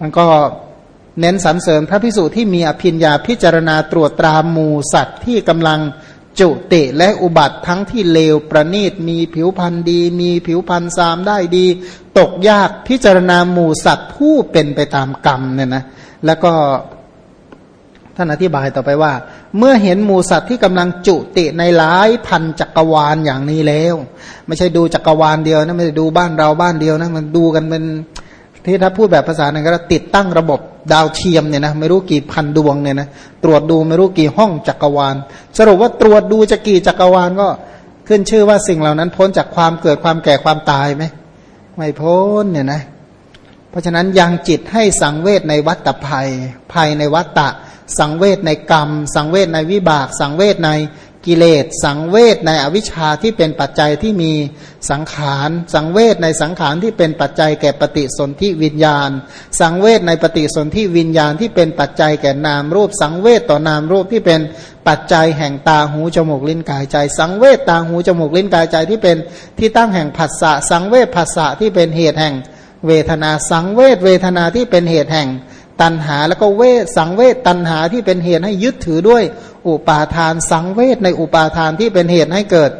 มันก็เน้นสรรเสริญพระพิสุที่มีอภิญญาพิจารณาตรวจตราหมูสัตว์ที่กำลังจุติและอุบัติทั้งที่เลวประณีตมีผิวพรรณดี มีผิวพรรณซามได้ดี ตกยากพิจารณาหมูสัตว์ผู้เป็นไปตามกรรมเนี่ยนะแล้วก็ท่านอธิบายต่อไปว่า เมื่อเห็นหมูสัตว์ที่กำลังจุติในหลายพันจักรวาลอย่างนี้แล้ว ไม่ใช่ดูจักรวาลเดียวนะไม่ได้ดูบ้านเราบ้านเดียวนะมันดูกันเป็น ที่ถ้าพูดแบบภาษาหนึ่งก็ติดตั้งระบบดาวเทียมเนี่ยนะไม่รู้กี่พันดวงเนี่ยนะตรวจดูไม่รู้กี่ห้องจักรวาล สรุปว่าตรวจดูจะกี่จักรวาลก็ขึ้นชื่อว่าสิ่งเหล่านั้นพ้นจากความเกิดความแก่ความตายไหมไม่พ้นเนี่ยนะเพราะฉะนั้นยังจิตให้สังเวชในวัตภัย ภัยในวัตตะ สังเวชในกรรม สังเวชในวิบาก สังเวชใน กิเลสสังเวชในอวิชชาที่เป็นปัจจัยที่มีสังขารสังเวชในสังขารที่เป็นปัจจัยแก่ปฏิสนธิวิญญาณ สังเวชในปฏิสนธิวิญญาณที่เป็นปัจจัยแก่นามรูป สังเวชต่อนามรูปที่เป็นปัจจัยแห่งตาหูจมูกลิ้นกายใจ สังเวชตาหูจมูกลิ้นกายใจที่เป็นที่ตั้งแห่งผัสสะสังเวชผัสสะที่เป็นเหตุแห่งเวทนาสังเวชเวทนาที่เป็นเหตุแห่ง ตัณหาแล้วก็เวทสังเวทตัณหาที่เป็นเหตุให้ยึดถือด้วย อุปาทาน สังเวทในอุปาทานที่เป็นเหตุให้เกิด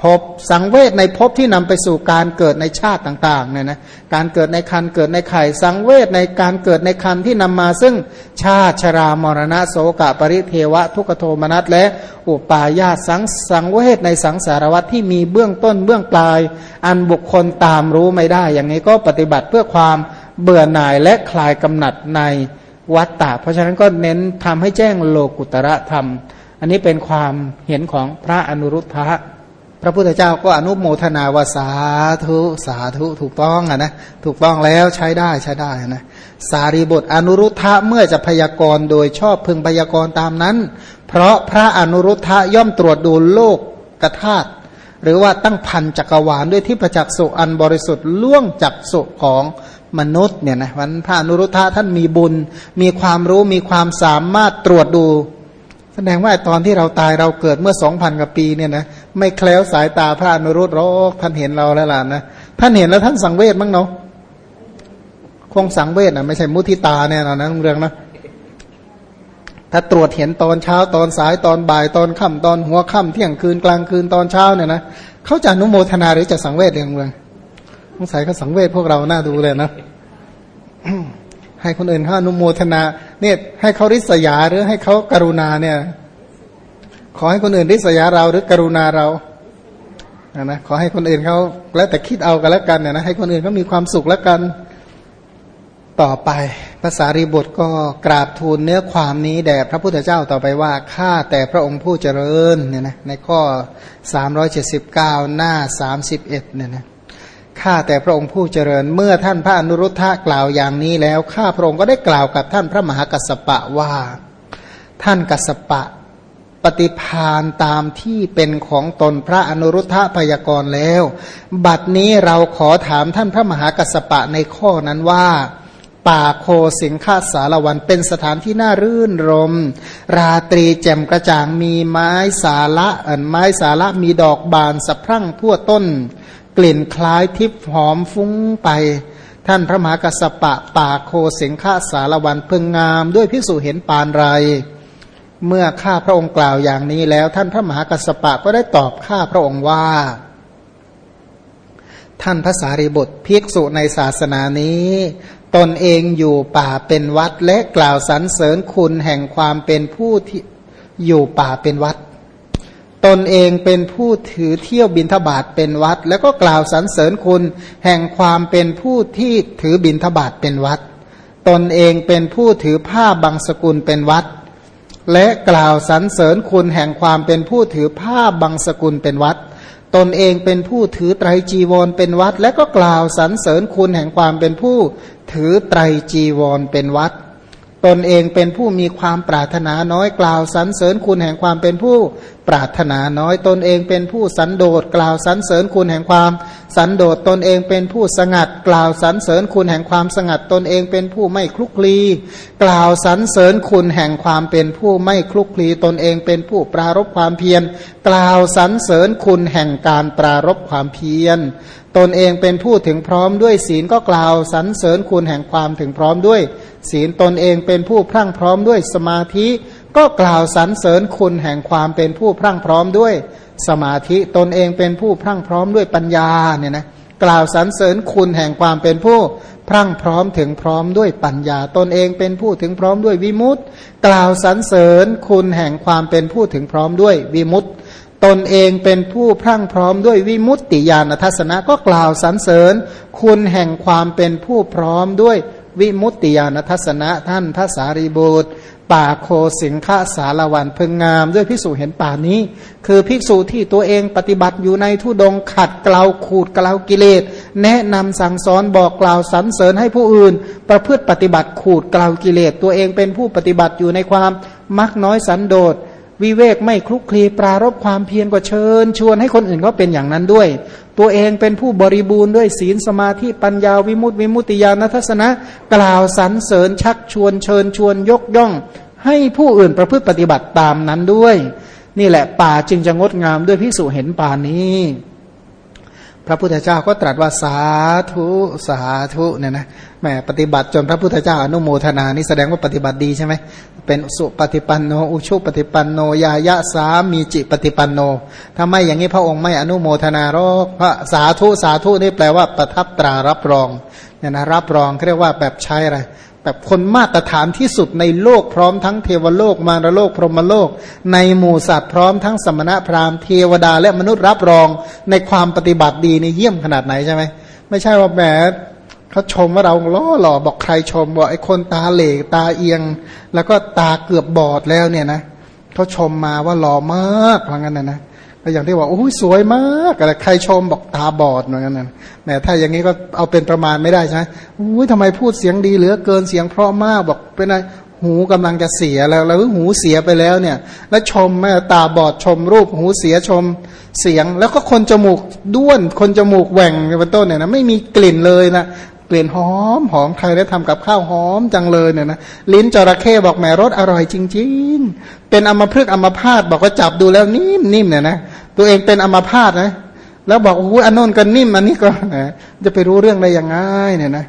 ภพสังเวทในภพที่นำไปสู่การเกิดในชาติต่างๆเนี่ยนะการเกิดในคันเกิดในไข่ สังเวทในการเกิดในคันที่นำมาซึ่งชาติชรามรณะโสกะปริเทวะ ทุกโทมนัสและอุปาญาสังสังเวทในสังสารวัตที่มีเบื้องต้นเบื้องปลาย อันบุคคลตามรู้ไม่ได้ อย่างนี้ก็ปฏิบัติเพื่อความ เบื่อหน่ายและคลายกำหนัดในวัตตะ เพราะฉะนั้นก็เน้นทำให้แจ้งโลกุตระธรรม อันนี้เป็นความเห็นของพระอนุรุทธะพระพุทธเจ้าก็อนุโมทนาวาสาธุสาธุถูกต้องอะนะถูกต้องแล้วใช้ได้ใช้ได้นะสารีบทอนุรุทธะเมื่อจะพยากรณ์โดยชอบพึงพยากรณ์ตามนั้น เพราะพระอนุรุทธะย่อมตรวจดูโลกกระธาตุหรือว่าตั้งพันจักรวาลด้วยที่ประจักษ์สุอันบริสุทธิ์ล่วงจักสุของ มนุษย์เนี่ยนะวันพระนุรุทธะท่านมีบุญ มีความรู้มีความสามารถตรวจดู แสดงว่าตอนที่เราตายเราเกิดเมื่อสองพันกว่าปีเนี่ยนะไม่แคล้วสายตาพระนุรุตหรอกท่านเห็นเราแล้วล่ะนะท่านเห็นแล้วท่านสังเวชมั้งเนาะคงสังเวชนะไม่ใช่มุทิตาเนี่ยนะเรื่องนะถ้าตรวจเห็นตอนเช้าตอนสายตอนบ่ายตอนค่ำตอนหัวค่ำเที่ยงคืนกลางคืนตอนเช้าเนี่ยนะเขาจะนุโมทนาหรือจะสังเวชเรื่องเมือง งสัยเขาสังเวชพวกเราหน้าดูเลยนะให้คนอื่นเขาอนุโมทนาเนี่ยให้เขาริษยาหรือให้เขากรุณาเนี่ย ขอให้คนอื่นริษยาเราหรือกรุณาเรานะขอให้คนอื่นเขาแล้วแต่คิดเอากันแล้วกันเนี่ยนะให้คนอื่นเขามีความสุขแล้วกันต่อไปภาษารีบทก็กราบทูลเนื้อความนี้แด่พระพุทธเจ้าต่อไปว่าข้าแต่พระองค์ผู้เจริญเนี่ยนะในข้อ 379 หน้า 31เนี่ยนะ ข้าแต่พระองค์ผู้เจริญ เมื่อท่านพระอนุรุทธะกล่าวอย่างนี้แล้วข้าพระองค์ก็ได้กล่าวกับท่านพระมหากัสสปะว่า ท่านกัสสปะ ปฏิพานตามที่เป็นของตนพระอนุรุทธะพยากรณ์แล้ว บัดนี้เราขอถามท่านพระมหากัสสปะในข้อนั้นว่าป่าโคสิงคาสารวันเป็นสถานที่น่ารื่นรม ราตรีแจ่มกระจ่างมีไม้สาละอันไม้สาละมีดอกบานสะพรั่งทั่วต้น กลิ่นคล้ายทิพหอมฟุ้งไป ท่านพระมหากัสปะป่าโคเสงฆาสารวันพึงงาม ด้วยพิสูจเห็นปานไร เมื่อข้าพระองค์กล่าวอย่างนี้แล้ว ท่านพระมหากัสปะก็ได้ตอบข้าพระองค์ว่า ท่านพระสารีบุตรภิกษุในศาสนานี้ ตนเองอยู่ป่าเป็นวัดและกล่าวสรรเสริญคุณแห่งความเป็นผู้ที่อยู่ป่าเป็นวัด ตนเองเป็นผู้ถือเที่ยวบินทบาทเป็นวัด แล้วก็กล่าวสรรเสริญคุณ แห่งความเป็นผู้ที่ถือบินทบาทเป็นวัด ตนเองเป็นผู้ถือผ้าบางสกุลเป็นวัด และกล่าวสรรเสริญคุณแห่งความเป็นผู้ถือผ้าบางสกุลเป็นวัด ตนเองเป็นผู้ถือไตรจีวรเป็นวัด และก็กล่าวสรรเสริญคุณแห่งความเป็นผู้ถือไตรจีวรเป็นวัดตนเองเป็นผู้มีความปรารถนาน้อยกล่าวสรรเสริญคุณแห่งความเป็นผู้ปรารถนาน้อยตนเองเป็นผู้สันโดษกล่าวสรรเสริญคุณแห่งความ สันโดษตนเองเป็นผู้สงัด กล่าวสรรเสริญคุณแห่งความสงัดตนเองเป็นผู้ไม่คลุกคลี กล่าวสรรเสริญคุณแห่งความเป็นผู้ไม่คลุกคลีตนเองเป็นผู้ปรารบความเพียร กล่าวสรรเสริญคุณแห่งการปรารบความเพียร ตนเองเป็นผู้ถึงพร้อมด้วยศีลก็กล่าวสรรเสริญคุณแห่งความถึงพร้อมด้วย ศีลตนเองเป็นผู้พรั่งพร้อมด้วยสมาธิ ก็กล่าวสรรเสริญคุณแห่งความเป็นผู้พรั่งพร้อมด้วยสมาธิตนเองเป็นผู้พรั่งพร้อมด้วยปัญญาเนี่ยนะกล่าวสรรเสริญคุณแห่งความเป็นผู้พรั่งพร้อมถึงพร้อมด้วยปัญญา ตนเองเป็นผู้ถึงพร้อมด้วยวิมุตต์กล่าวสรรเสริญคุณแห่งความเป็นผู้ถึงพร้อมด้วยวิมุตต์ตนเองเป็นผู้พรั่งพร้อมด้วยวิมุตติญาณทัศนะก็กล่าวสรรเสริญ คุณแห่งความเป็นผู้พร้อมด้วยวิมุตติญาณทัศนะท่านพระสารีบุตร ป่าโคสิงฆาสารวันพึงงาม ด้วยภิกษุเห็นป่านี้ คือภิกษุที่ตัวเองปฏิบัติอยู่ในทุดงขัดเกลาขูดเกลากิเลส แนะนำสั่งสอนบอกกล่าวสรรเสริญให้ผู้อื่น ประพฤติปฏิบัติขูดเกลากิเลส ตัวเองเป็นผู้ปฏิบัติอยู่ในความมักน้อยสันโดษ วิเวกไม่คลุกคลีปรารบความเพียรก็เชิญ ชวนให้คนอื่นเขาเป็นอย่างนั้นด้วย ตัวเองเป็นผู้บริบูรณ์ด้วยศีลสมาธิปัญญาวิมุตติวิมุตติญาณทัศนะ กล่าวสรรเสริญชักชวนเชิญชวนยกย่อง ให้ผู้อื่นประพฤติปฏิบัติตามนั้นด้วย นี่แหละป่าจึงจะงดงามด้วยพิสูจเห็นป่านี้ พระพุทธเจ้าก็ตรัสว่าสาธุสาธุเนี่ยนะ แหมปฏิบัติจนพระพุทธเจ้าอนุโมทนานี่แสดงว่าปฏิบัติดีใช่ไหมเป็นสุปฏิปันโนอุชุปฏิปันโนยายะสามีจิปฏิปันโนถ้าไม่อย่างนี้พระองค์ไม่อนุโมทนาหรอกพระสาธุสาธุนี่แปลว่าประทับตรารับรองเนี่ยนะรับรองเรียกว่าแบบใช้อะไรแบบคนมาตรฐานที่สุดในโลกพร้อมทั้งเทวโลกมารโลกพรหมโลก ในหมู่สัตว์พร้อมทั้งสมณะพราหมณ์เทวดาและมนุษย์รับรองในความปฏิบัติดีในเยี่ยมขนาดไหนใช่ไหมไม่ใช่ว่าแหม เขาชมว่าเราล้อหล่อบอกใครชมบอกไอ้คนตาเหล่ตาเอียง แล้วก็ตาเกือบบอดแล้วเนี่ยนะเขาชมมาว่าหล่อมากว่างั้นนะนะก็อย่างที่ว่าโอ้ยสวยมากอะไรใครชมบอกตาบอดเหมือนกันนะแหมถ้าอย่างนี้ก็เอาเป็นประมาณไม่ได้ใช่ไหมอุ้ยทำไมพูดเสียงดีเหลือเกินเสียงเพราะมากบอกเป็นไงหูกำลังจะเสียแล้วแล้วหูเสียไปแล้วเนี่ย แล้วชมแม่ตาบอดชมรูปหูเสียชมเสียง แล้วก็คนจมูกด้วนคนจมูกแหว่งเป็นต้นเนี่ยนะไม่มีกลิ่นเลยนะ กลิ่นหอมหอมใครได้ทำกับข้าวหอมจังเลยเนี่ยนะลิ้นจระเข้บอกแหมรสอร่อยจริง ๆ เป็นอมพฤกอมพาตบอกว่าจับดูแล้วนิ่มนิ่มเนี่ยนะตัวเองเป็นอมพาตนะแล้วบอกโอ้ยอันน้นก็นิ่มอันนี้ก็จะไปรู้เรื่องได้ยังไงเนี่ยนะ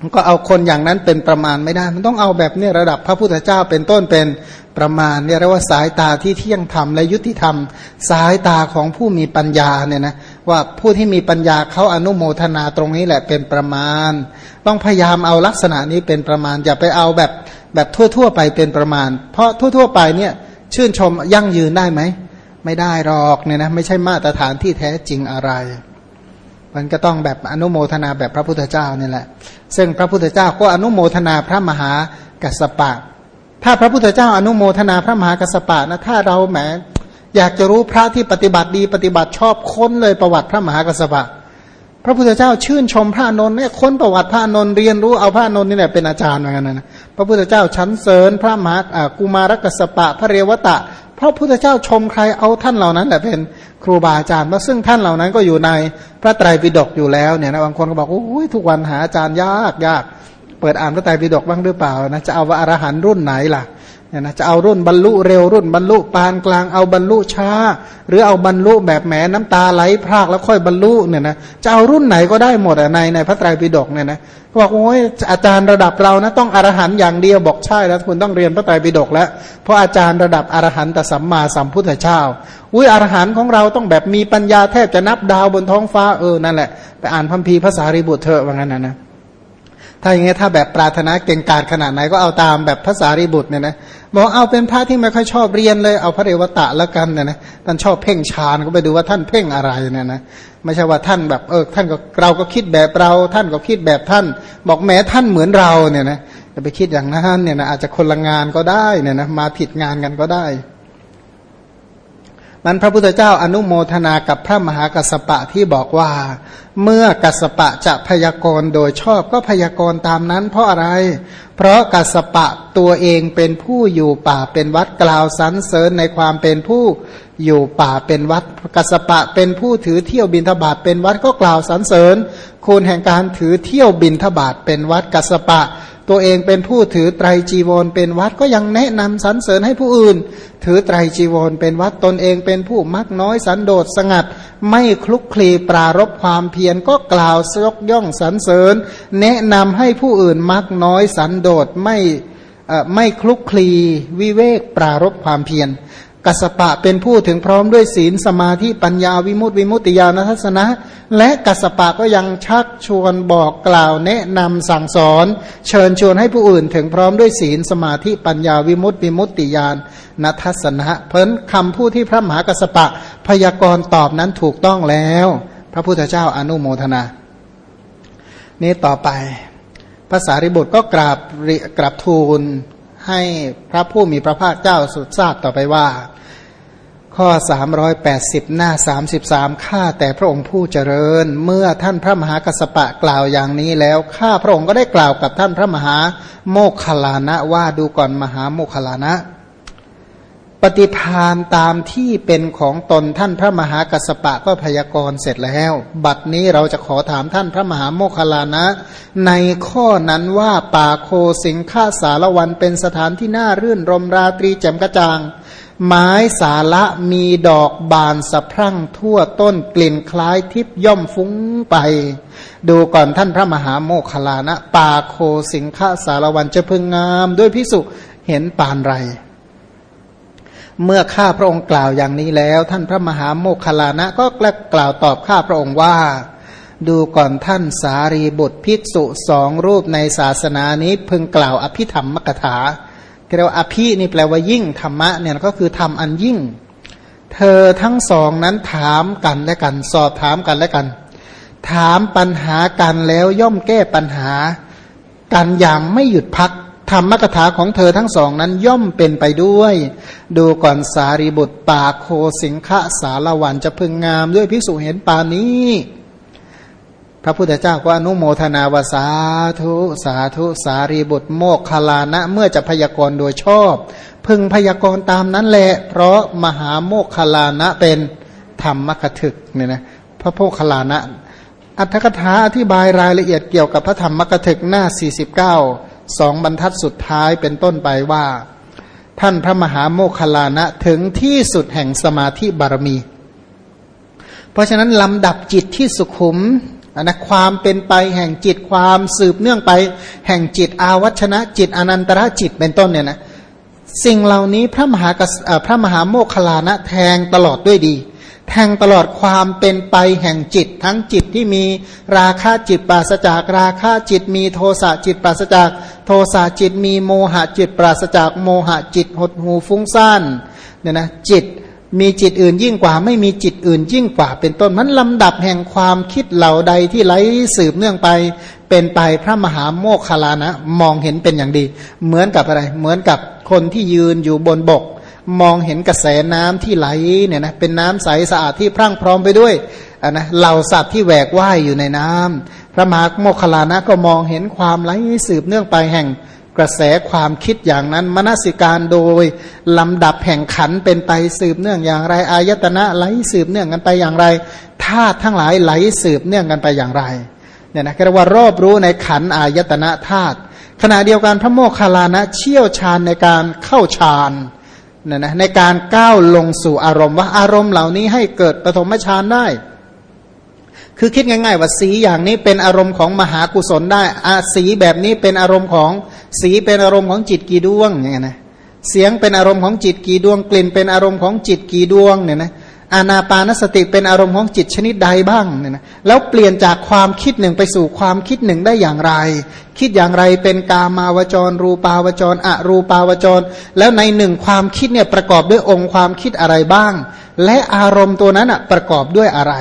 มันก็เอาคนอย่างนั้นเป็นประมาณไม่ได้ มันต้องเอาแบบนี้ระดับพระพุทธเจ้าเป็นต้นเป็นประมาณเนี่ยเรียกว่าสายตาที่เที่ยงธรรมและยุติธรรม สายตาของผู้มีปัญญาเนี่ยนะ ว่าผู้ที่มีปัญญาเขาอนุโมทนาตรงนี้แหละเป็นประมาณ ต้องพยายามเอาลักษณะนี้เป็นประมาณ อย่าไปเอาแบบแบบทั่ว ๆ ไปเป็นประมาณ เพราะทั่ว ๆ ไปเนี่ยชื่นชมยั่งยืนได้ไหม ไม่ได้หรอกเนี่ยนะไม่ใช่มาตรฐานที่แท้จริงอะไร มันก็ต้องแบบอนุโมทนาแบบพระพุทธเจ้านี่แหละ ซึ่งพระพุทธเจ้าก็อนุโมทนาพระมหากัสปะ ถ้าพระพุทธเจ้าอนุโมทนาพระมหากัสปะนะถ้าเราแหม อยากจะรู้พระที่ปฏิบัติดีปฏิบัติชอบค้นเลยประวัติพระมหากัสปะ พระพุทธเจ้าชื่นชมพระนนท์เนี่ยค้นประวัติพระนนท์เรียนรู้เอาพระนนท์นี่แหละเป็นอาจารย์เหมือนกันนะพระพุทธเจ้าชั้นเสริญพระมหากุมารกัสปะ พระเรวตะ พระพุทธเจ้าชมใครเอาท่านเหล่านั้นแหละเป็นครูบาอาจารย์มาซึ่งท่านเหล่านั้นก็อยู่ในพระไตรปิฎกอยู่แล้วเนี่ยนะบางคนก็บอกโอ้ยทุกวันหาอาจารย์ยากยากเปิดอ่านพระไตรปิฎกบ้างหรือเปล่านะจะเอาว่าอรหันรุ่นไหนล่ะ เนี่ยนะจะเอารุ่นบรรลุเร็วรุ่นบรรลุปานกลางเอาบรรลุช้า หรือเอาบรรลุแบบแหมน้ำตาไหลพรากแล้วค่อยบรรลุเนี่ยนะจะเอารุ่นไหนก็ได้หมดในในพระไตรปิฎกเนี่ยนะบอกโอ้ยอาจารย์ระดับเรานะต้องอรหันอย่างเดียวบอกใช่แล้วคุณต้องเรียนพระไตรปิฎกแล้ว เพราะอาจารย์ระดับอรหันตสัมมาสัมพุทธเจ้าอุ้ยอรหันของเราต้องแบบมีปัญญาแทบจะนับดาวบนท้องฟ้าเออนั่นแหละไปอ่านพัมพีภาษาริบุตรเถอะว่างั้นนะนะ ถ้าอย่างเงี้ยถ้าแบบปรารถนาเก่งกาจขนาดไหนก็เอาตามแบบภาษาริบุตรเนี่ยนะบอกเอาเป็นพระที่ไม่ค่อยชอบเรียนเลยเอาพระเรวตะแล้วกันเนี่ยนะท่านชอบเพ่งฌานก็ไปดูว่าท่านเพ่งอะไรเนี่ยนะไม่ใช่ว่าท่านแบบเออท่านก็เราก็คิดแบบเรา ท่านก็คิดแบบท่าน บอกแม้ท่านเหมือนเราเนี่ยนะจะไปคิดอย่างนั้นเนี่ยนะอาจจะคนละงานก็ได้เนี่ยนะมาผิดงานกันก็ได้ นั้นพระพุทธเจ้าอนุโมทนากับพระมหากัสปะที่บอกว่า เมื่อกัสปะจะพยากรณ์โดยชอบก็พยากรณ์ตามนั้น เพราะอะไร เพราะกัสปะตัวเองเป็นผู้อยู่ป่าเป็นวัดกล่าวสรรเสริญในความเป็นผู้อยู่ป่าเป็นวัดกัสปะเป็นผู้ถือเที่ยวบินทบาทเป็นวัดก็กล่าวสรรเสริญ คุณแห่งการถือเที่ยวบินทบาทเป็นวัดกัสปะ ตัวเองเป็นผู้ถือไตรจีวรเป็นวัดก็ยังแนะนำสรรเสริญให้ผู้อื่น ถือไตรจีวรเป็นวัดตนเองเป็นผู้มักน้อยสันโดษสงัด ไม่คลุกคลีปรารบความเพียรก็กล่าวยกย่องสรรเสริญ แนะนำให้ผู้อื่นมักน้อยสันโดษไม่ไม่คลุกคลีวิเวกปรารบความเพียร กัสปะเป็นผู้ถึงพร้อมด้วยศีลสมาธิปัญญาวิมุตติวิมุตติญาณทัศนะ และกัสปะก็ยังชักชวนบอกกล่าวแนะนำสั่งสอน เชิญชวนให้ผู้อื่นถึงพร้อมด้วยศีลสมาธิปัญญาวิมุตติวิมุตติญาณนัทัศนะ เพราะคำพูดที่พระมหากัสปะพยากรณ์ตอบนั้นถูกต้องแล้ว พระพุทธเจ้าอนุโมทนา นี้ต่อไปภาษาริบุตรก็กราบกราบทูล ให้พระผู้มีพระภาคเจ้าสุดทราบต่อไปว่า ข้อ 380 หน้า 33 ข้าแต่พระองค์ผู้เจริญ เมื่อท่านพระมหากัสปะกล่าวอย่างนี้แล้วข้าพระองค์ก็ได้กล่าวกับท่านพระมหาโมคคลานะว่าดูก่อนมหาโมคคลานะ ปฏิพานตามที่เป็นของตนท่านพระมหากัสปะก็พยากรณ์เสร็จแล้ว บัดนี้เราจะขอถามท่านพระมหาโมคคลานะ ในข้อนั้นว่าป่าโคสิงค่าสารวันเป็นสถานที่น่ารื่นรมราตรีแจ่มกระจ่าง ไม้สาละมีดอกบานสะพรั่งทั่วต้นกลิ่นคล้ายทิพย่อมฟุ้งไป ดูก่อนท่านพระมหาโมคคลานะป่าโคสิงค่าสารวันจะพึงงามด้วยพิสุเห็นปานไร เมื่อข้าพระองค์กล่าวอย่างนี้แล้ว ท่านพระมหาโมคคลานะก็กล่าวตอบข้าพระองค์ว่า ดูก่อนท่านสารีบุตรภิกษุสองรูปในศาสนานี้พึงกล่าวอภิธรรมมกถาเรียกว่าอภินี่แปลว่ายิ่งธรรมะเนี่ยก็คือทำอันยิ่ง เธอทั้งสองนั้นถามกันและกัน สอบถามกันและกัน ถามปัญหากันแล้วย่อมแก้ปัญหา กันอย่างไม่หยุดพัก ธรรมกถาของเธอทั้งสองนั้นย่อมเป็นไปด้วย ดูก่อนสารีบุตรป่าโคสิงคะสารวันจะพึงงามด้วยพิสุเห็นปานี้ พระพุทธเจ้าก็อนุโมทนาวาสาธุสาธุสารีบุตรโมกขลานะ เมื่อจะพยากรณ์โดยชอบ พึงพยากรณ์ตามนั้นแหละ เพราะมหาโมกขลานะเป็นธรรมกถึกเนี่ยนะพระโพคลานะอัตถกถาอธิบายรายละเอียดเกี่ยวกับพระธรรมกถึกหน้า 49 สองบรรทัดสุดท้ายเป็นต้นไปว่า ท่านพระมหาโมคคลานะถึงที่สุดแห่งสมาธิบารมี เพราะฉะนั้นลำดับจิตที่สุขุมนะความเป็นไปแห่งจิตความสืบเนื่องไป แห่งจิตอาวัชนะจิตอนันตระจิตเป็นต้นเนี่ยนะสิ่งเหล่านี้พระมหาพระมหาโมคคลานะแทงตลอดด้วยดี แทงตลอดความเป็นไปแห่งจิต ทั้งจิตที่มีราคะจิตปราศจากราคะจิตมีโทสะจิตปราศจาก โทสะจิตมีโมหะจิตปราศจากโมหะจิตหดหูฟุ้งซ่านเนี่ยนะจิตมีจิตอื่นยิ่งกว่าไม่มีจิตอื่นยิ่งกว่า เป็นต้นมันลำดับแห่งความคิดเหล่าใดที่ไหลสืบเนื่องไป เป็นไปพระมหาโมคคลานะ มองเห็นเป็นอย่างดี เหมือนกับอะไร เหมือนกับคนที่ยืนอยู่บนบก มองเห็นกระแสน้ำที่ไหลเนี่ยนะเป็นน้ำใสสะอาดที่พรั่งพร้อมไปด้วยอะนะเหล่าสัตว์ที่แหวกว่ายอยู่ในน้ำพระมหาโมคคลานะก็มองเห็นความไหลสืบเนื่องไปแห่งกระแสความคิดอย่างนั้นมนสิการโดยลำดับแห่งขันเป็นไปสืบเนื่องอย่างไรอายตนะไหลสืบเนื่องกันไปอย่างไรธาตุทั้งหลายไหลสืบเนื่องกันไปอย่างไรเนี่ยนะเรียกว่ารอบรู้ในขันอายตนะธาตุขณะเดียวกันพระโมคคัลลานะเชี่ยวชาญในการเข้าฌาน เนี่ยนะในการก้าวลงสู่อารมณ์ว่าอารมณ์เหล่านี้ให้เกิดปฐมฌานได้ คือคิดง่ายๆว่าสีอย่างนี้เป็นอารมณ์ของมหากุศลได้อาสีแบบนี้เป็นอารมณ์ของสีเป็นอารมณ์ของจิตกี่ดวงอย่างเงี้ยนะเสียงเป็นอารมณ์ของจิตกี่ดวงกลิ่นเป็นอารมณ์ของจิตกี่ดวงเนี่ยนะ อานาปานสติเป็นอารมณ์ของจิตชนิดใดบ้างเนี่ยนะแล้วเปลี่ยนจากความคิดหนึ่งไปสู่ความคิดหนึ่งได้อย่างไร คิดอย่างไรเป็นกามาวจร รูปาวจรอรูปาวจร แล้วในหนึ่งความคิดเนี่ยประกอบด้วยองค์ความคิดอะไรบ้าง และอารมณ์ตัวนั้นอะประกอบด้วยอะไร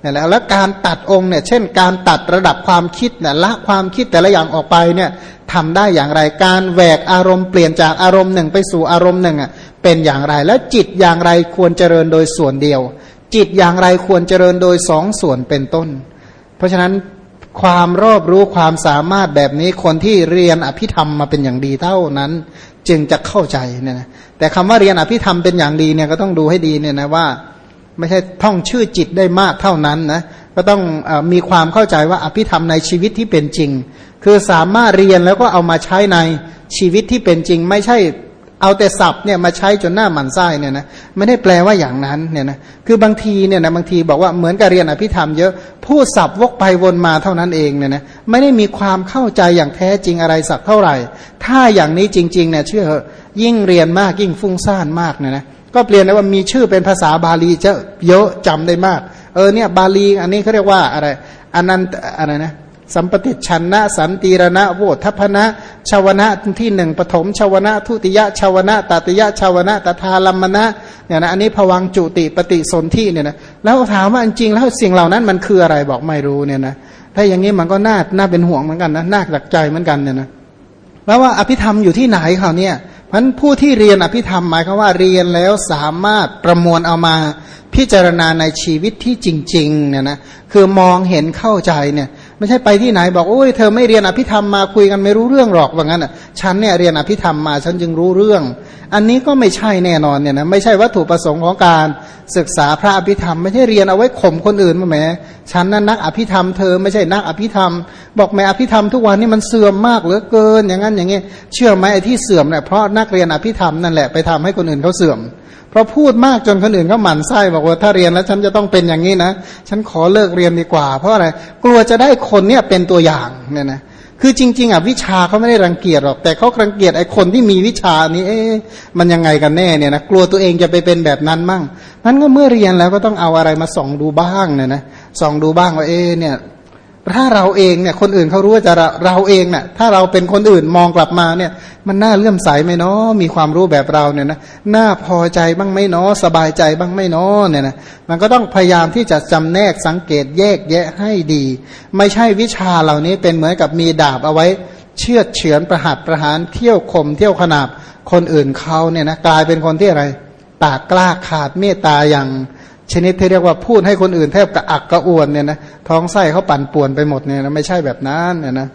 เนี่ยแล้วแล้วการตัดองค์เนี่ยเช่น การตัดระดับความคิดเนี่ยละความคิดแต่ละอย่างออกไปเนี่ยทำได้อย่างไรการแหวกอารมณ์เปลี่ยนจากอารมณ์หนึ่งไปสู่อารมณ์หนึ่งอะ เป็นอย่างไร แล้วจิตอย่างไรควรเจริญโดยส่วนเดียว จิตอย่างไรควรเจริญโดยสองส่วนเป็นต้น เพราะฉะนั้นความรอบรู้ความสามารถแบบนี้คนที่เรียนอภิธรรมมาเป็นอย่างดีเท่านั้น จึงจะเข้าใจเนี่ยนะแต่คำว่าเรียนอภิธรรมเป็นอย่างดีเนี่ยก็ต้องดูให้ดีเนี่ยนะว่า ไม่ใช่ท่องชื่อจิตได้มากเท่านั้นนะก็ต้องอมีความเข้าใจว่าอภิธรรมในชีวิตที่เป็นจริง คือสามารถเรียนแล้วก็เอามาใช้ในชีวิตที่เป็นจริง ไม่ใช่ เอาแต่ศัพท์เนี่ยมาใช้จนหน้าหมันไส้เนี่ยนะไม่ได้แปลว่าอย่างนั้นเนี่ยนะคือบางทีเนี่ยนะบางทีบอกว่าเหมือนกับเรียนอภิธรรมเยอะพูดศัพท์วกไปวนมาเท่านั้นเองเนี่ยนะไม่ได้มีความเข้าใจอย่างแท้จริงอะไรสักเท่าไหร่ ถ้าอย่างนี้จริงๆเนี่ยเชื่อยิ่งเรียนมากยิ่งฟุ้งซ่านมากเนี่ยนะก็เปลี่ยนได้ว่ามีชื่อเป็นภาษาบาลีจะเยอะจำได้มาก เออเนี่ยบาลีอันนี้เขาเรียกว่าอะไรอนันตอะไรนะ สัมปติชันนะสันติรณะโวทัพนะชาวนะที่หนึ่งปฐมชาวนะทุติยะชาวนะตติยะชาวนะตถาลัมมณะเนี่ยนะอันนี้ผวังจุติปฏิสนธิเนี่ยนะแล้วถามว่าจริงแล้วสิ่งเหล่านั้นมันคืออะไรบอกไม่รู้เนี่ยนะถ้าอย่างนี้มันก็น่าน่าเป็นห่วงเหมือนกันนะน่าหลักใจเหมือนกันเนี่ยนะแล้วว่าอภิธรรมอยู่ที่ไหนเขาเนี่ยพันผู้ที่เรียนอภิธรรมหมายความว่าเรียนแล้วสามารถประมวลเอามาพิจารณาในชีวิตที่จริงๆเนี่ยนะคือมองเห็นเข้าใจเนี่ย ไม่ใช่ไปที่ไหนบอกโอ้ยเธอไม่เรียนอภิธรรมมาคุยกันไม่รู้เรื่องหรอกว่างั้นอะฉันเนี่ยเรียนอภิธรรมมาฉันจึงรู้เรื่อง อันนี้ก็ไม่ใช่แน่นอนเนี่ยนะไม่ใช่วัตถุประสงค์ของการศึกษาพระอภิธรรม ไม่ใช่เรียนเอาไว้ข่มคนอื่นมาแหมฉันนั้นนักอภิธรรมเธอไม่ใช่นักอภิธรรม บอกแม่อภิธรรมทุกวันนี้มันเสื่อมมากเหลือเกินอย่างนั้นอย่างนี้เชื่อไหมไอ้ที่เสื่อมเนี่ยเพราะนักเรียนอภิธรรมนั่นแหละไปทำให้คนอื่นเขาเสื่อม เพราะพูดมากจนคนอื่นก็หมั่นไส้บอกว่าถ้าเรียนแล้วฉันจะต้องเป็นอย่างนี้นะ ฉันขอเลิกเรียนดีกว่า เพราะอะไรกลัวจะได้คนเนี่ยเป็นตัวอย่างเนี่ยนะคือจริง ๆอะวิชาเขาไม่ได้รังเกียจหรอกแต่เขารังเกียจไอ้คนที่มีวิชานี้เอ๊ะมันยังไงกันแน่เนี่ยนะกลัวตัวเองจะไปเป็นแบบนั้นมั่งนั้นก็เมื่อเรียนแล้วก็ต้องเอาอะไรมาส่องดูบ้างเนี่ยนะส่องดูบ้างว่าเอ๊เนี่ย ถ้าเราเองเนี่ยคนอื่นเขารู้ว่าจะเราเองเนี่ยถ้าเราเป็นคนอื่นมองกลับมาเนี่ย มันน่าเลื่อมใสไหมเนาะมีความรู้แบบเราเนี่ยนะน่าพอใจบ้างไหมเนาะสบายใจบ้างไหมเนาะเนี่ยนะมันก็ต้องพยายามที่จะจำแนกสังเกตแยกแยะให้ดี ไม่ใช่วิชาเหล่านี้เป็นเหมือนกับมีดาบเอาไว้ เชือดเฉือนประหัตประหารเที่ยวข่มเที่ยวขนาบคนอื่นเขาเนี่ยนะกลายเป็นคนที่อะไรปากกล้าขาดเมตตาอย่าง ชนิดที่เรียกว่าพูดให้คนอื่นแทบกระอักกระอ่วนเนี่ยนะท้องไส้เขาปั่นป่วนไปหมดเนี่ยนะไม่ใช่แบบนั้นเนี่ยนะ